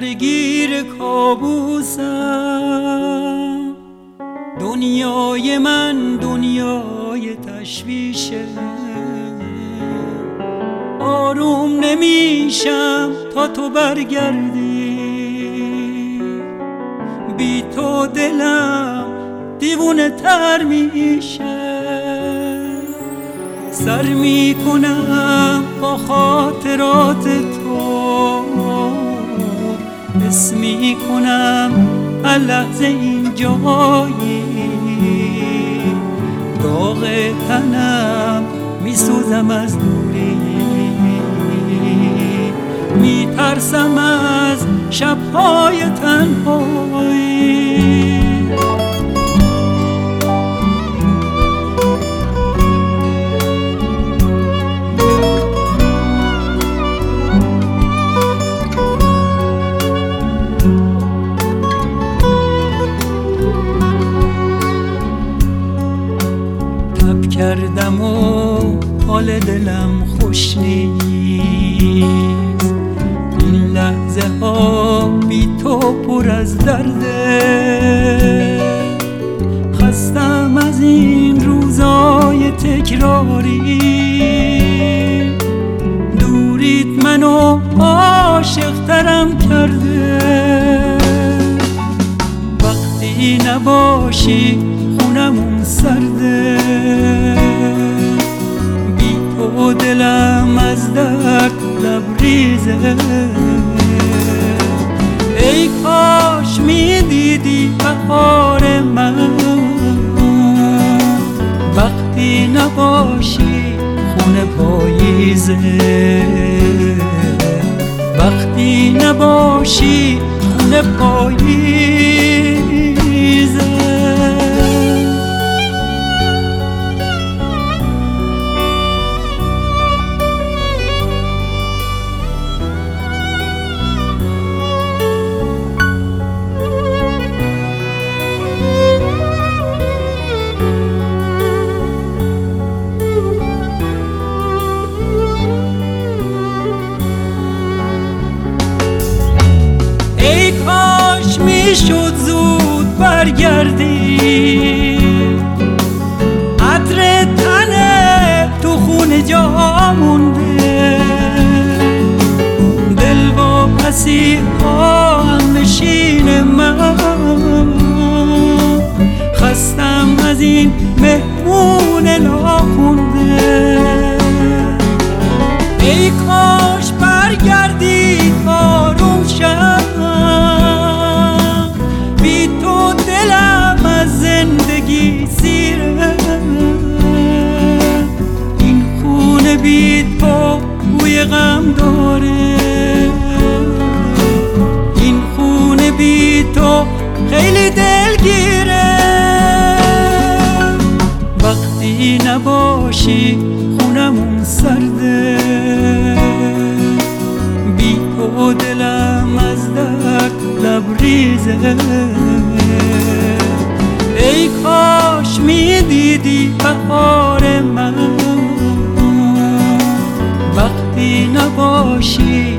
درگیر کابوسم. دنیای من دنیای تشویشه. آروم نمیشم تا تو برگردی. بی تو دلم دیوونه تر میشه. سر می‌کنم با خاطرات تو. اسم می‌کنم لحظه این جایی. داغ تنم میسوزم از دوری. میترسم از شبهای تنهایی. کردم و حال دلم خوش نیست. این لحظه ها بی تو پر از درده خستم از این روزای تکراری. دوریت منو عاشق ترم کرده. وقتی نباشی خونمون سرده. لبریزه ای کاش می‌دیدی بهار من. وقتی نباشی خونه پاییزه. وقتی نباشی خونه پاییزه. می‌شد زود برگردی. عطر تنه تو خونه جا مونده دل با پسی هم نشین من. خستم از این مهمون ناخونده غم داره. این خونه بی تو خیلی دلگیره. وقتی نباشی خونمون سرده. بی تو دلم از درد لبریزه. ای کاش می‌دیدی بهار. نباشی.